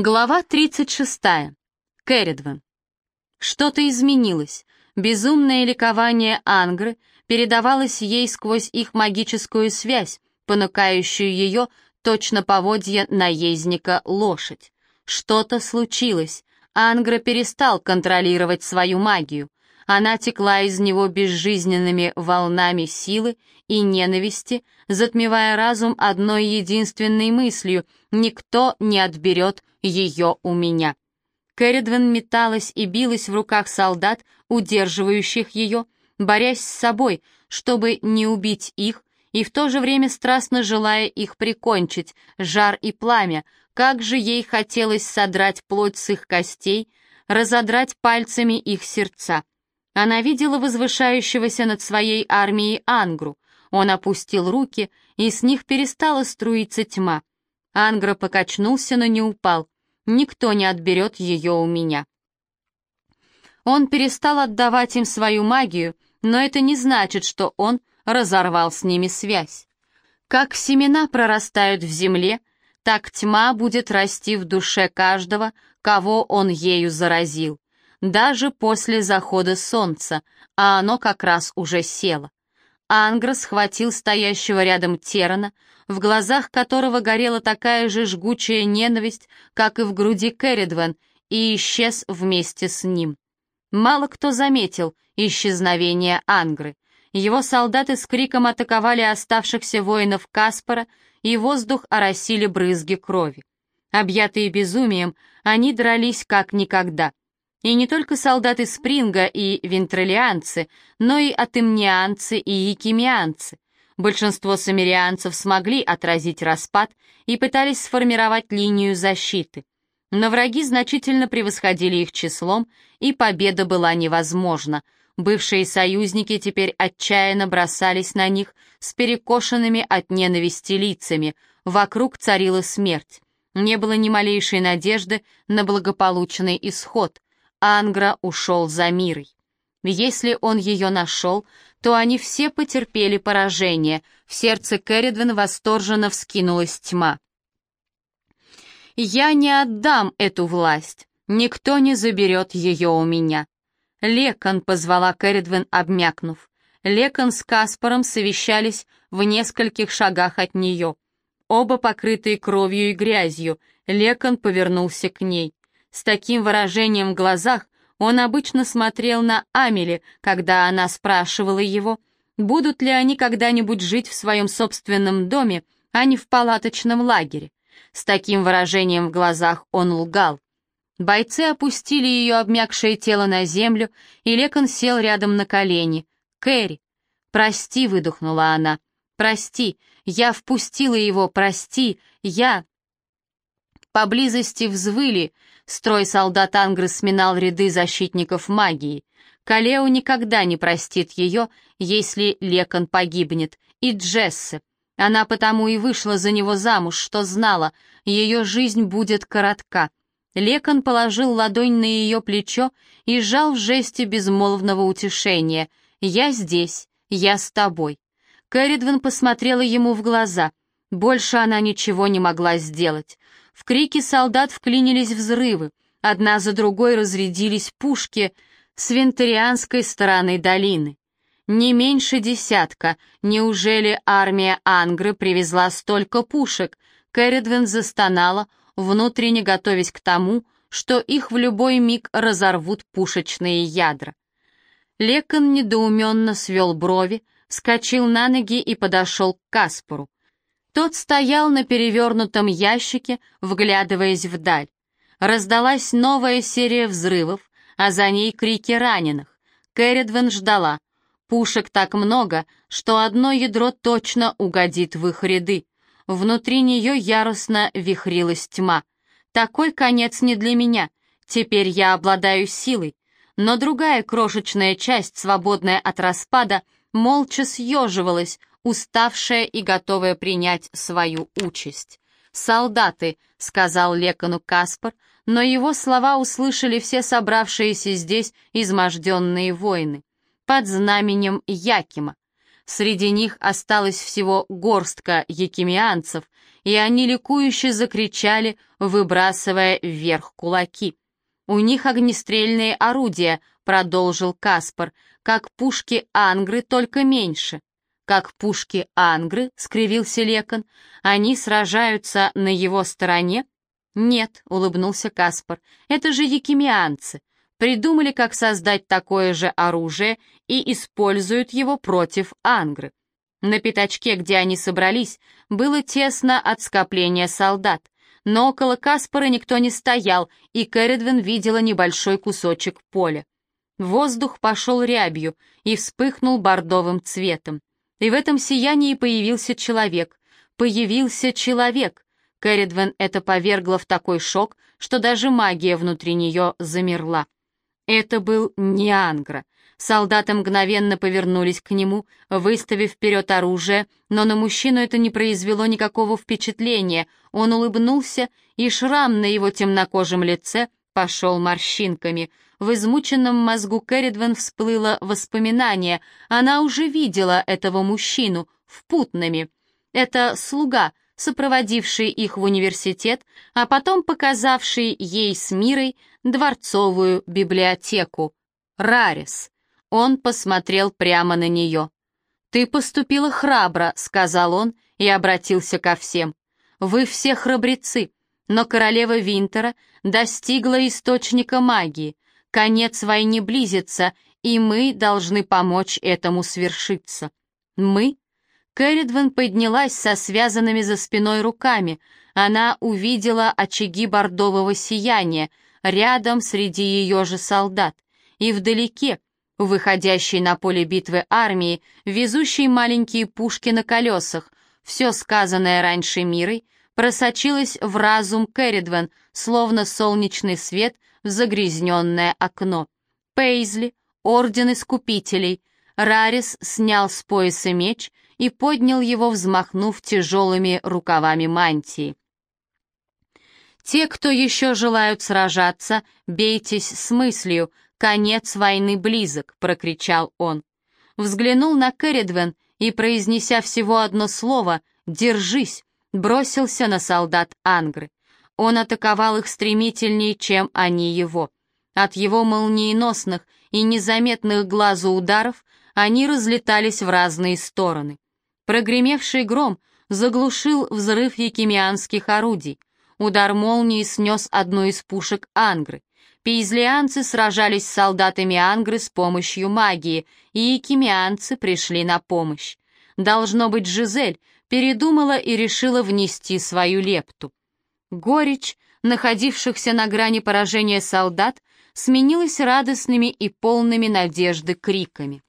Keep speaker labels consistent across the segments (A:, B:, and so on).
A: Глава 36. Кэрридвен. Что-то изменилось. Безумное ликование Ангры передавалось ей сквозь их магическую связь, понукающую ее точно поводья наездника лошадь. Что-то случилось. Ангра перестал контролировать свою магию. Она текла из него безжизненными волнами силы и ненависти, затмевая разум одной единственной мыслью «Никто не отберет ее у меня». Кэрридвен металась и билась в руках солдат, удерживающих ее, борясь с собой, чтобы не убить их, и в то же время страстно желая их прикончить, жар и пламя, как же ей хотелось содрать плоть с их костей, разодрать пальцами их сердца. Она видела возвышающегося над своей армией Ангру. Он опустил руки, и с них перестала струиться тьма. Ангра покачнулся, но не упал. Никто не отберет ее у меня. Он перестал отдавать им свою магию, но это не значит, что он разорвал с ними связь. Как семена прорастают в земле, так тьма будет расти в душе каждого, кого он ею заразил даже после захода солнца, а оно как раз уже село. Ангра схватил стоящего рядом Терана, в глазах которого горела такая же жгучая ненависть, как и в груди Керридвен, и исчез вместе с ним. Мало кто заметил исчезновение Ангры. Его солдаты с криком атаковали оставшихся воинов Каспара, и воздух оросили брызги крови. Объятые безумием, они дрались как никогда. И не только солдаты Спринга и вентролианцы, но и атемнианцы и якимианцы. Большинство самирианцев смогли отразить распад и пытались сформировать линию защиты. Но враги значительно превосходили их числом, и победа была невозможна. Бывшие союзники теперь отчаянно бросались на них с перекошенными от ненависти лицами. Вокруг царила смерть. Не было ни малейшей надежды на благополучный исход. Ангра ушел за мирой. Если он ее нашел, то они все потерпели поражение. В сердце Кэрридвен восторженно вскинулась тьма. «Я не отдам эту власть. Никто не заберет ее у меня». Лекон позвала Кэрридвен, обмякнув. Лекон с Каспаром совещались в нескольких шагах от нее. Оба покрытые кровью и грязью, Лекон повернулся к ней. С таким выражением в глазах он обычно смотрел на Амели, когда она спрашивала его, будут ли они когда-нибудь жить в своем собственном доме, а не в палаточном лагере. С таким выражением в глазах он лгал. Бойцы опустили ее обмякшее тело на землю, и Лекон сел рядом на колени. «Кэрри!» «Прости», — выдохнула она. «Прости, я впустила его, прости, я...» Поблизости взвыли, строй солдат Ангры сминал ряды защитников магии. Калео никогда не простит ее, если Лекон погибнет, и Джессе. Она потому и вышла за него замуж, что знала, ее жизнь будет коротка. Лекон положил ладонь на ее плечо и сжал в жесте безмолвного утешения. «Я здесь, я с тобой». Кэрридвен посмотрела ему в глаза. Больше она ничего не могла сделать. В крики солдат вклинились взрывы, одна за другой разрядились пушки с вентарианской стороны долины. Не меньше десятка. Неужели армия Ангры привезла столько пушек? Кэрридвен застонала, внутренне готовясь к тому, что их в любой миг разорвут пушечные ядра. Лекон недоуменно свел брови, вскочил на ноги и подошел к Каспору. Тот стоял на перевернутом ящике, вглядываясь вдаль. Раздалась новая серия взрывов, а за ней крики раненых. Кэрридвен ждала. Пушек так много, что одно ядро точно угодит в их ряды. Внутри нее яростно вихрилась тьма. Такой конец не для меня. Теперь я обладаю силой. Но другая крошечная часть, свободная от распада, молча съеживалась, уставшая и готовая принять свою участь. «Солдаты», — сказал Лекону Каспар, но его слова услышали все собравшиеся здесь изможденные воины. Под знаменем Якима. Среди них осталось всего горстка якимианцев, и они ликующе закричали, выбрасывая вверх кулаки. «У них огнестрельные орудия», — продолжил Каспар, «как пушки Ангры, только меньше». «Как пушки Ангры», — скривился Лекон, — «они сражаются на его стороне?» «Нет», — улыбнулся Каспар, — «это же якимианцы. Придумали, как создать такое же оружие и используют его против Ангры. На пятачке, где они собрались, было тесно от скопления солдат, но около Каспара никто не стоял, и Кэрридвин видела небольшой кусочек поля. Воздух пошел рябью и вспыхнул бордовым цветом. И в этом сиянии появился человек. Появился человек. Кэрридвен это повергло в такой шок, что даже магия внутри нее замерла. Это был не Ангра. Солдаты мгновенно повернулись к нему, выставив вперед оружие, но на мужчину это не произвело никакого впечатления. Он улыбнулся, и шрам на его темнокожем лице пошел морщинками. В измученном мозгу Кэрридвен всплыло воспоминание. Она уже видела этого мужчину в Путнами. Это слуга, сопроводивший их в университет, а потом показавший ей с Мирой дворцовую библиотеку. Рарис. Он посмотрел прямо на нее. «Ты поступила храбро», — сказал он и обратился ко всем. «Вы все храбрецы, но королева Винтера достигла источника магии. Конец войны близится, и мы должны помочь этому свершиться». «Мы?» Кэрридвен поднялась со связанными за спиной руками. Она увидела очаги бордового сияния рядом среди ее же солдат. И вдалеке, выходящей на поле битвы армии, везущей маленькие пушки на колесах, все сказанное раньше мирой, просочилось в разум Кэрридвен, словно солнечный свет в загрязненное окно. Пейзли, Орден Искупителей. Рарис снял с пояса меч и поднял его, взмахнув тяжелыми рукавами мантии. «Те, кто еще желают сражаться, бейтесь с мыслью, «Конец войны близок», — прокричал он. Взглянул на Керридвен и, произнеся всего одно слово «Держись», бросился на солдат Ангры. Он атаковал их стремительнее, чем они его. От его молниеносных и незаметных глазу ударов они разлетались в разные стороны. Прогремевший гром заглушил взрыв якимианских орудий. Удар молнии снес одну из пушек Ангры. Пейзлианцы сражались с солдатами Ангры с помощью магии, и кимианцы пришли на помощь. Должно быть, Жизель передумала и решила внести свою лепту. Горечь, находившихся на грани поражения солдат, сменилась радостными и полными надежды криками.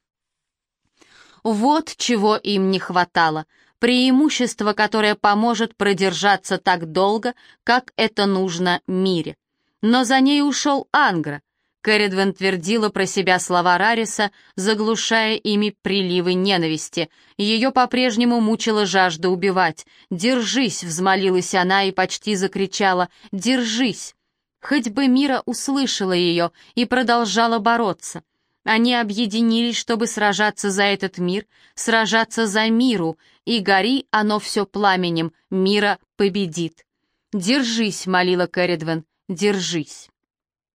A: Вот чего им не хватало, преимущество, которое поможет продержаться так долго, как это нужно мире. Но за ней ушел Ангра. Кэрридвен твердила про себя слова Рариса, заглушая ими приливы ненависти. Ее по-прежнему мучила жажда убивать. «Держись!» — взмолилась она и почти закричала. «Держись!» Хоть бы Мира услышала ее и продолжала бороться. Они объединились, чтобы сражаться за этот мир, сражаться за миру, и гори оно все пламенем, мира победит. «Держись!» — молила Кэрридвен. Держись.